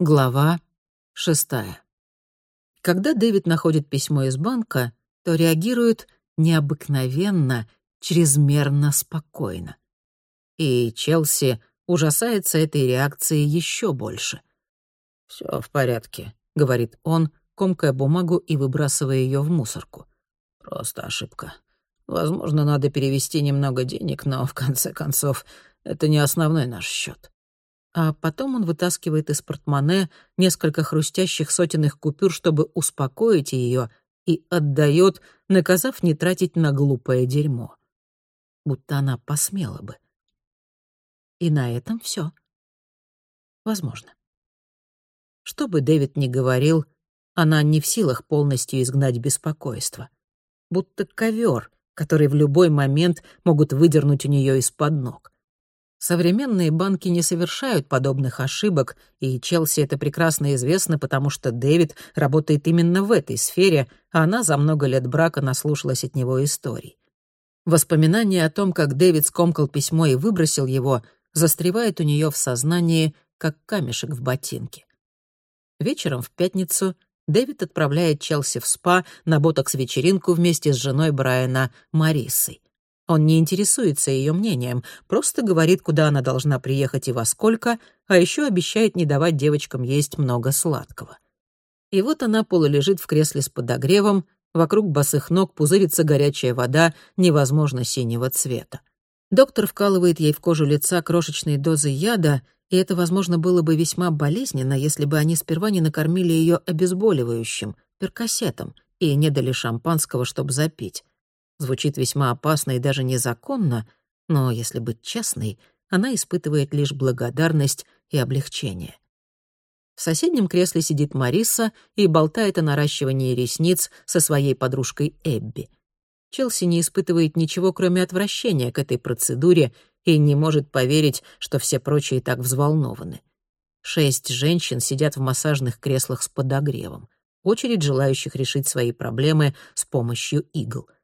Глава шестая. Когда Дэвид находит письмо из банка, то реагирует необыкновенно, чрезмерно спокойно. И Челси ужасается этой реакцией еще больше. «Всё в порядке», — говорит он, комкая бумагу и выбрасывая ее в мусорку. «Просто ошибка. Возможно, надо перевести немного денег, но, в конце концов, это не основной наш счет а потом он вытаскивает из портмоне несколько хрустящих сотенных купюр, чтобы успокоить ее, и отдает, наказав не тратить на глупое дерьмо. Будто она посмела бы. И на этом все. Возможно. Что бы Дэвид ни говорил, она не в силах полностью изгнать беспокойство. Будто ковер, который в любой момент могут выдернуть у нее из-под ног. Современные банки не совершают подобных ошибок, и Челси это прекрасно известно, потому что Дэвид работает именно в этой сфере, а она за много лет брака наслушалась от него историй. Воспоминание о том, как Дэвид скомкал письмо и выбросил его, застревает у нее в сознании, как камешек в ботинке. Вечером в пятницу Дэвид отправляет Челси в спа на ботокс-вечеринку вместе с женой Брайана Мариссой. Он не интересуется ее мнением, просто говорит, куда она должна приехать и во сколько, а еще обещает не давать девочкам есть много сладкого. И вот она полулежит в кресле с подогревом, вокруг босых ног пузырится горячая вода невозможно синего цвета. Доктор вкалывает ей в кожу лица крошечные дозы яда, и это, возможно, было бы весьма болезненно, если бы они сперва не накормили ее обезболивающим, перкассетом, и не дали шампанского, чтобы запить. Звучит весьма опасно и даже незаконно, но, если быть честной, она испытывает лишь благодарность и облегчение. В соседнем кресле сидит Мариса и болтает о наращивании ресниц со своей подружкой Эбби. Челси не испытывает ничего, кроме отвращения к этой процедуре и не может поверить, что все прочие так взволнованы. Шесть женщин сидят в массажных креслах с подогревом. Очередь желающих решить свои проблемы с помощью игл —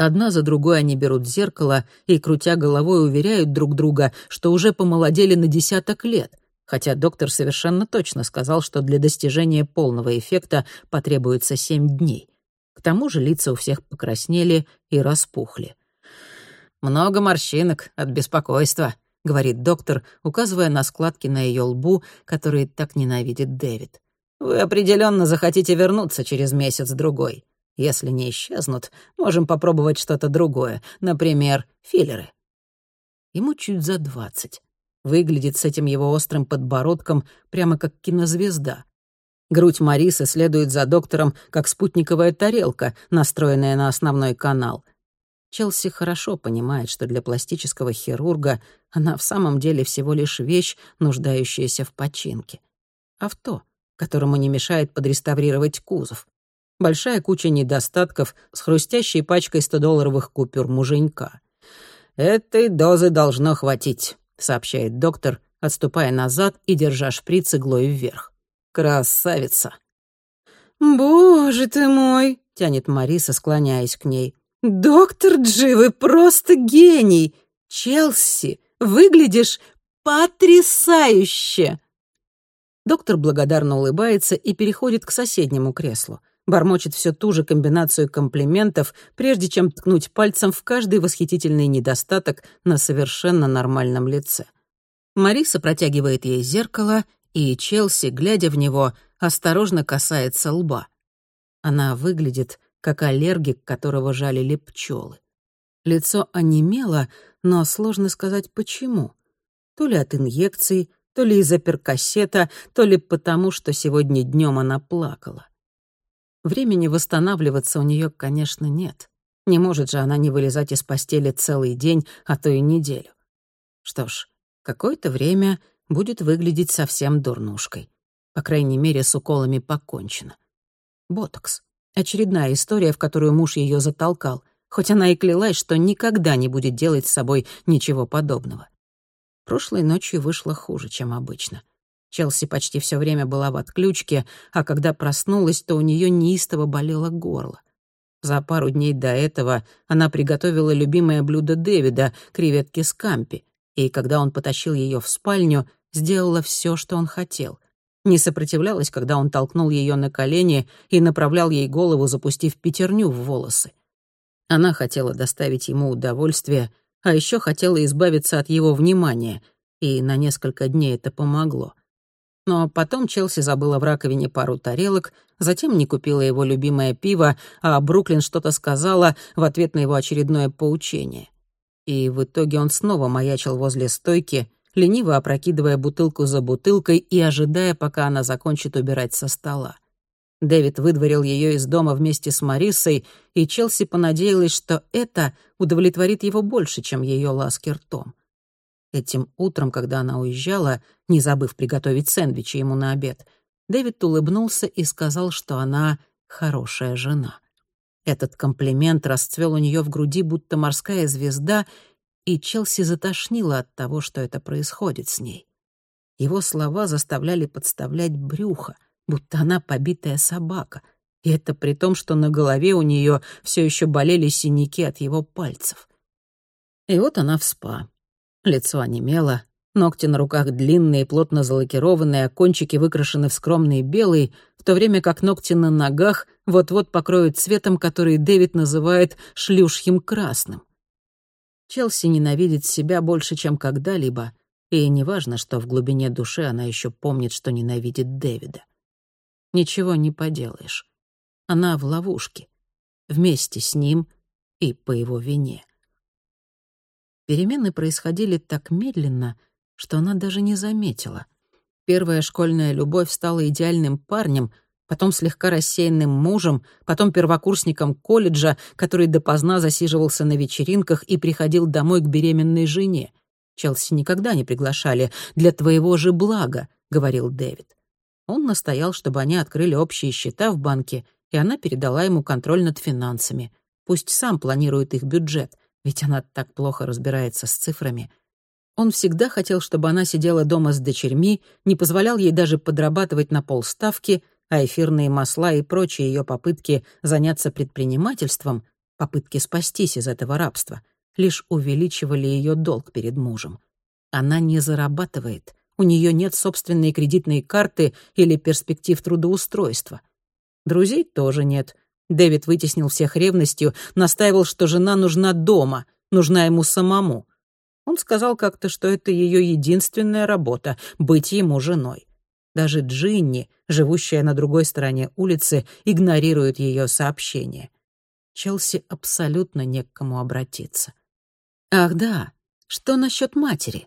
Одна за другой они берут зеркало и, крутя головой, уверяют друг друга, что уже помолодели на десяток лет, хотя доктор совершенно точно сказал, что для достижения полного эффекта потребуется семь дней. К тому же лица у всех покраснели и распухли. «Много морщинок от беспокойства», — говорит доктор, указывая на складки на ее лбу, которые так ненавидит Дэвид. «Вы определенно захотите вернуться через месяц-другой. Если не исчезнут, можем попробовать что-то другое, например, филлеры. Ему чуть за двадцать. Выглядит с этим его острым подбородком прямо как кинозвезда. Грудь Марисы следует за доктором, как спутниковая тарелка, настроенная на основной канал. Челси хорошо понимает, что для пластического хирурга она в самом деле всего лишь вещь, нуждающаяся в починке. Авто, которому не мешает подреставрировать кузов большая куча недостатков с хрустящей пачкой 100-долларовых купюр муженька. «Этой дозы должно хватить», — сообщает доктор, отступая назад и держа шприц иглой вверх. «Красавица!» «Боже ты мой!» — тянет Мариса, склоняясь к ней. «Доктор Джи, вы просто гений! Челси, выглядишь потрясающе!» Доктор благодарно улыбается и переходит к соседнему креслу бормочет всю ту же комбинацию комплиментов, прежде чем ткнуть пальцем в каждый восхитительный недостаток на совершенно нормальном лице. Мариса протягивает ей зеркало, и Челси, глядя в него, осторожно касается лба. Она выглядит как аллергик, которого жалили пчелы. Лицо онемело, но сложно сказать почему. То ли от инъекций, то ли из-за перкассета, то ли потому, что сегодня днем она плакала. Времени восстанавливаться у нее, конечно, нет. Не может же она не вылезать из постели целый день, а то и неделю. Что ж, какое-то время будет выглядеть совсем дурнушкой. По крайней мере, с уколами покончено. Ботокс. Очередная история, в которую муж ее затолкал, хоть она и клялась, что никогда не будет делать с собой ничего подобного. Прошлой ночью вышло хуже, чем обычно. Челси почти все время была в отключке, а когда проснулась, то у нее неистово болело горло. За пару дней до этого она приготовила любимое блюдо Дэвида — креветки с кампи, и когда он потащил ее в спальню, сделала все, что он хотел. не сопротивлялась, когда он толкнул ее на колени и направлял ей голову, запустив пятерню в волосы. Она хотела доставить ему удовольствие, а еще хотела избавиться от его внимания, и на несколько дней это помогло. Но потом Челси забыла в раковине пару тарелок, затем не купила его любимое пиво, а Бруклин что-то сказала в ответ на его очередное поучение. И в итоге он снова маячил возле стойки, лениво опрокидывая бутылку за бутылкой и ожидая, пока она закончит убирать со стола. Дэвид выдворил ее из дома вместе с Марисой, и Челси понадеялась, что это удовлетворит его больше, чем ее ласки ртом. Этим утром, когда она уезжала, не забыв приготовить сэндвичи ему на обед, Дэвид улыбнулся и сказал, что она хорошая жена. Этот комплимент расцвел у нее в груди, будто морская звезда, и Челси затошнила от того, что это происходит с ней. Его слова заставляли подставлять брюхо — будто она побитая собака. И это при том, что на голове у нее все еще болели синяки от его пальцев. И вот она в спа. Лицо онемело, ногти на руках длинные, плотно залакированные, а кончики выкрашены в скромный белый, в то время как ногти на ногах вот-вот покроют цветом, который Дэвид называет шлюшьим красным. Челси ненавидит себя больше, чем когда-либо, и неважно, что в глубине души она еще помнит, что ненавидит Дэвида. Ничего не поделаешь. Она в ловушке. Вместе с ним и по его вине. Перемены происходили так медленно, что она даже не заметила. Первая школьная любовь стала идеальным парнем, потом слегка рассеянным мужем, потом первокурсником колледжа, который допоздна засиживался на вечеринках и приходил домой к беременной жене. «Челси никогда не приглашали. Для твоего же блага», — говорил Дэвид. Он настоял, чтобы они открыли общие счета в банке, и она передала ему контроль над финансами. Пусть сам планирует их бюджет, ведь она так плохо разбирается с цифрами. Он всегда хотел, чтобы она сидела дома с дочерьми, не позволял ей даже подрабатывать на полставки, а эфирные масла и прочие ее попытки заняться предпринимательством, попытки спастись из этого рабства, лишь увеличивали ее долг перед мужем. Она не зарабатывает, у нее нет собственной кредитной карты или перспектив трудоустройства. Друзей тоже нет. Дэвид вытеснил всех ревностью, настаивал, что жена нужна дома, нужна ему самому. Он сказал как-то, что это ее единственная работа — быть ему женой. Даже Джинни, живущая на другой стороне улицы, игнорирует ее сообщения. Челси абсолютно не к кому обратиться. Ах да, что насчет матери?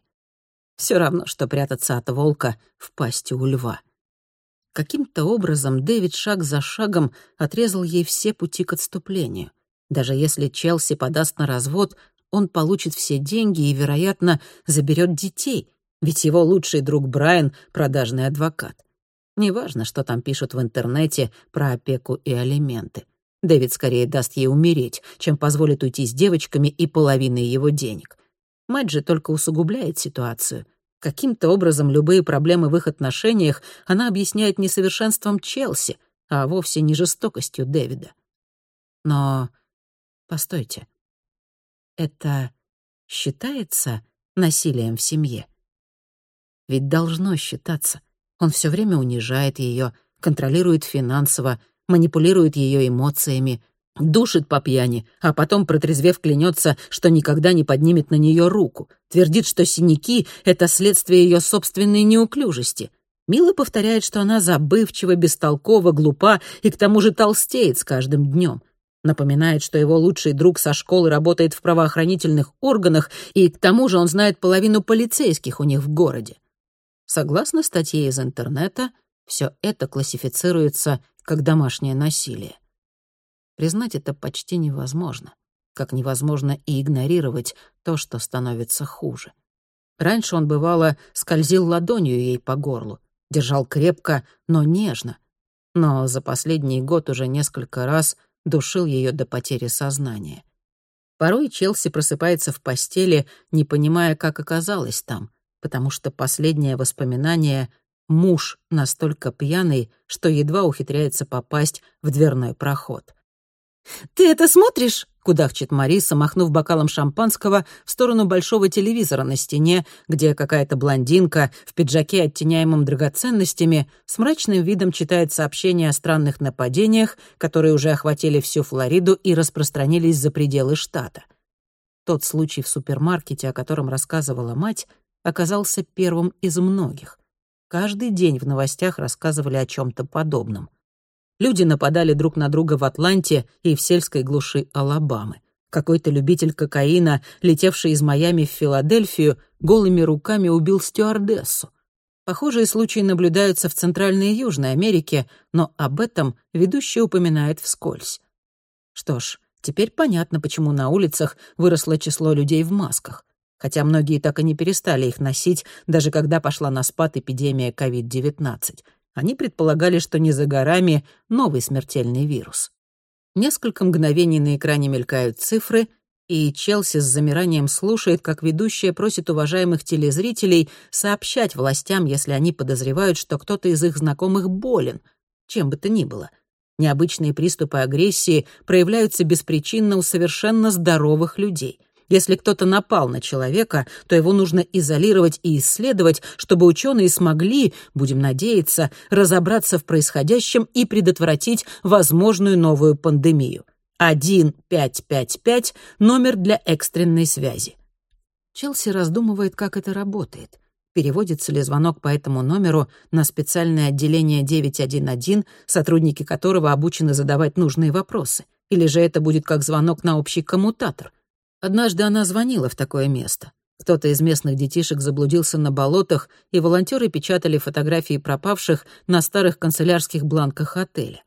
Все равно, что прятаться от волка в пасти у льва. Каким-то образом Дэвид шаг за шагом отрезал ей все пути к отступлению. Даже если Челси подаст на развод, он получит все деньги и, вероятно, заберет детей, ведь его лучший друг Брайан — продажный адвокат. Неважно, что там пишут в интернете про опеку и алименты. Дэвид скорее даст ей умереть, чем позволит уйти с девочками и половиной его денег. Мать же только усугубляет ситуацию. Каким-то образом любые проблемы в их отношениях она объясняет несовершенством Челси, а вовсе не жестокостью Дэвида. Но постойте, это считается насилием в семье? Ведь должно считаться. Он все время унижает ее, контролирует финансово, манипулирует ее эмоциями, Душит по пьяни, а потом, протрезвев, клянется, что никогда не поднимет на нее руку. Твердит, что синяки — это следствие ее собственной неуклюжести. Мила повторяет, что она забывчива, бестолкова, глупа и к тому же толстеет с каждым днем. Напоминает, что его лучший друг со школы работает в правоохранительных органах, и к тому же он знает половину полицейских у них в городе. Согласно статье из интернета, все это классифицируется как домашнее насилие. Признать это почти невозможно, как невозможно и игнорировать то, что становится хуже. Раньше он, бывало, скользил ладонью ей по горлу, держал крепко, но нежно. Но за последний год уже несколько раз душил ее до потери сознания. Порой Челси просыпается в постели, не понимая, как оказалась там, потому что последнее воспоминание — муж настолько пьяный, что едва ухитряется попасть в дверной проход. «Ты это смотришь?» — кудахчет Мариса, махнув бокалом шампанского в сторону большого телевизора на стене, где какая-то блондинка в пиджаке, оттеняемом драгоценностями, с мрачным видом читает сообщения о странных нападениях, которые уже охватили всю Флориду и распространились за пределы штата. Тот случай в супермаркете, о котором рассказывала мать, оказался первым из многих. Каждый день в новостях рассказывали о чем то подобном. Люди нападали друг на друга в Атланте и в сельской глуши Алабамы. Какой-то любитель кокаина, летевший из Майами в Филадельфию, голыми руками убил стюардессу. Похожие случаи наблюдаются в Центральной и Южной Америке, но об этом ведущий упоминает вскользь. Что ж, теперь понятно, почему на улицах выросло число людей в масках. Хотя многие так и не перестали их носить, даже когда пошла на спад эпидемия COVID-19. Они предполагали, что не за горами новый смертельный вирус. Несколько мгновений на экране мелькают цифры, и Челси с замиранием слушает, как ведущая просит уважаемых телезрителей сообщать властям, если они подозревают, что кто-то из их знакомых болен, чем бы то ни было. Необычные приступы агрессии проявляются беспричинно у совершенно здоровых людей — если кто-то напал на человека, то его нужно изолировать и исследовать, чтобы ученые смогли, будем надеяться, разобраться в происходящем и предотвратить возможную новую пандемию. 1555 — номер для экстренной связи. Челси раздумывает, как это работает. Переводится ли звонок по этому номеру на специальное отделение 911, сотрудники которого обучены задавать нужные вопросы? Или же это будет как звонок на общий коммутатор — Однажды она звонила в такое место. Кто-то из местных детишек заблудился на болотах, и волонтеры печатали фотографии пропавших на старых канцелярских бланках отеля.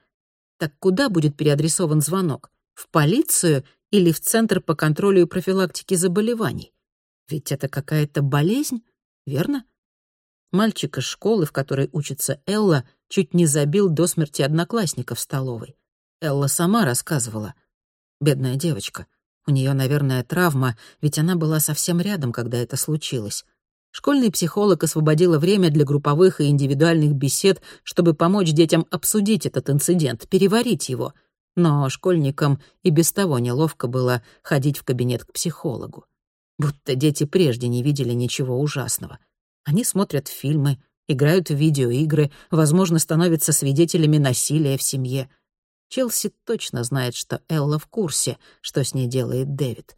Так куда будет переадресован звонок? В полицию или в Центр по контролю и профилактике заболеваний? Ведь это какая-то болезнь, верно? Мальчик из школы, в которой учится Элла, чуть не забил до смерти одноклассника в столовой. Элла сама рассказывала. Бедная девочка. У нее, наверное, травма, ведь она была совсем рядом, когда это случилось. Школьный психолог освободила время для групповых и индивидуальных бесед, чтобы помочь детям обсудить этот инцидент, переварить его. Но школьникам и без того неловко было ходить в кабинет к психологу. Будто дети прежде не видели ничего ужасного. Они смотрят фильмы, играют в видеоигры, возможно, становятся свидетелями насилия в семье — Челси точно знает, что Элла в курсе, что с ней делает Дэвид.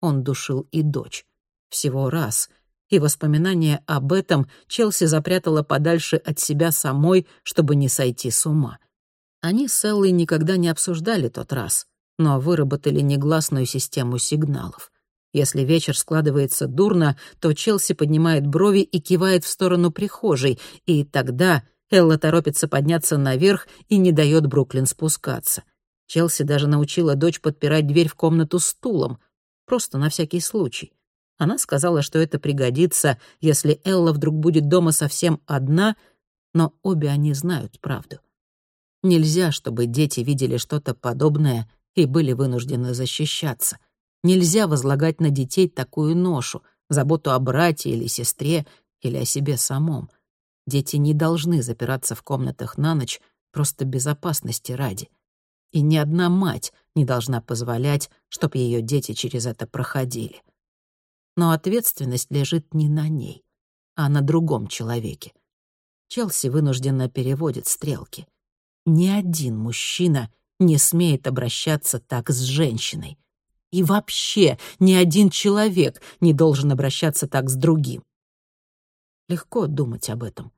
Он душил и дочь. Всего раз. И воспоминания об этом Челси запрятала подальше от себя самой, чтобы не сойти с ума. Они с Эллой никогда не обсуждали тот раз, но выработали негласную систему сигналов. Если вечер складывается дурно, то Челси поднимает брови и кивает в сторону прихожей, и тогда Элла торопится подняться наверх и не дает Бруклин спускаться. Челси даже научила дочь подпирать дверь в комнату стулом, просто на всякий случай. Она сказала, что это пригодится, если Элла вдруг будет дома совсем одна, но обе они знают правду. Нельзя, чтобы дети видели что-то подобное и были вынуждены защищаться. Нельзя возлагать на детей такую ношу, заботу о брате или сестре или о себе самом — Дети не должны запираться в комнатах на ночь просто безопасности ради. И ни одна мать не должна позволять, чтобы ее дети через это проходили. Но ответственность лежит не на ней, а на другом человеке. Челси вынужденно переводит стрелки. Ни один мужчина не смеет обращаться так с женщиной. И вообще ни один человек не должен обращаться так с другим. Легко думать об этом.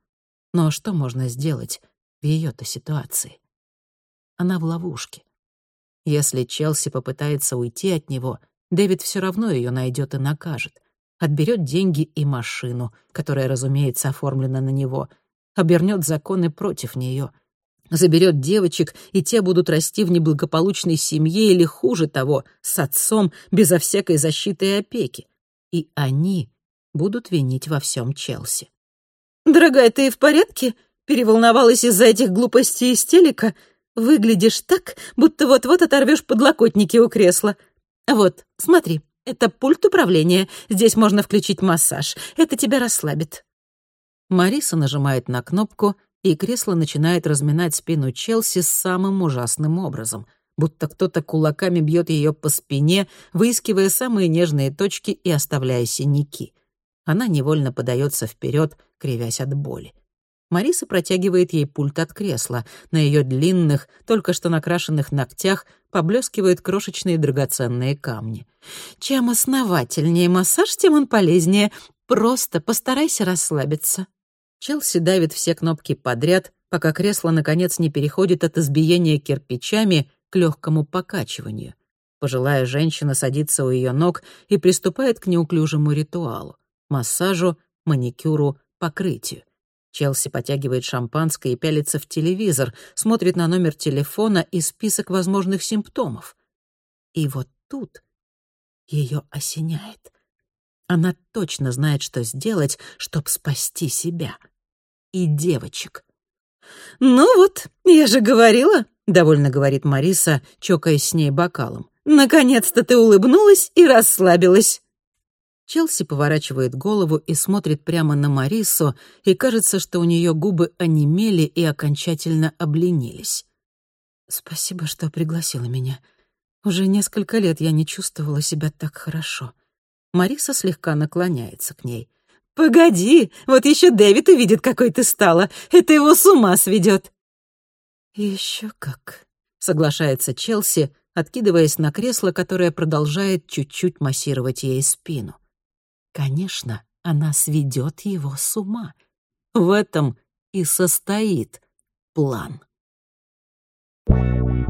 Но что можно сделать в ее-то ситуации? Она в ловушке. Если Челси попытается уйти от него, Дэвид все равно ее найдет и накажет. Отберет деньги и машину, которая, разумеется, оформлена на него, обернет законы против нее, заберет девочек, и те будут расти в неблагополучной семье или, хуже того, с отцом, безо всякой защиты и опеки. И они будут винить во всем Челси. «Дорогая, ты в порядке?» Переволновалась из-за этих глупостей из телека? Выглядишь так, будто вот-вот оторвешь подлокотники у кресла. Вот, смотри, это пульт управления. Здесь можно включить массаж. Это тебя расслабит. Мариса нажимает на кнопку, и кресло начинает разминать спину Челси самым ужасным образом. будто кто-то кулаками бьет ее по спине, выискивая самые нежные точки и оставляя синяки. Она невольно подается вперед, кривясь от боли. Мариса протягивает ей пульт от кресла. На ее длинных, только что накрашенных ногтях поблескивают крошечные драгоценные камни. «Чем основательнее массаж, тем он полезнее. Просто постарайся расслабиться». Челси давит все кнопки подряд, пока кресло, наконец, не переходит от избиения кирпичами к легкому покачиванию. Пожилая женщина садится у ее ног и приступает к неуклюжему ритуалу — массажу, маникюру, покрытию. Челси потягивает шампанское и пялится в телевизор, смотрит на номер телефона и список возможных симптомов. И вот тут ее осеняет. Она точно знает, что сделать, чтобы спасти себя. И девочек. «Ну вот, я же говорила», — довольно говорит Мариса, чокаясь с ней бокалом. «Наконец-то ты улыбнулась и расслабилась». Челси поворачивает голову и смотрит прямо на Марису, и кажется, что у нее губы онемели и окончательно обленились. «Спасибо, что пригласила меня. Уже несколько лет я не чувствовала себя так хорошо». Мариса слегка наклоняется к ней. «Погоди, вот еще Дэвид увидит, какой ты стала. Это его с ума сведет». «Еще как», — соглашается Челси, откидываясь на кресло, которое продолжает чуть-чуть массировать ей спину. Конечно, она сведет его с ума. В этом и состоит план. Thank you.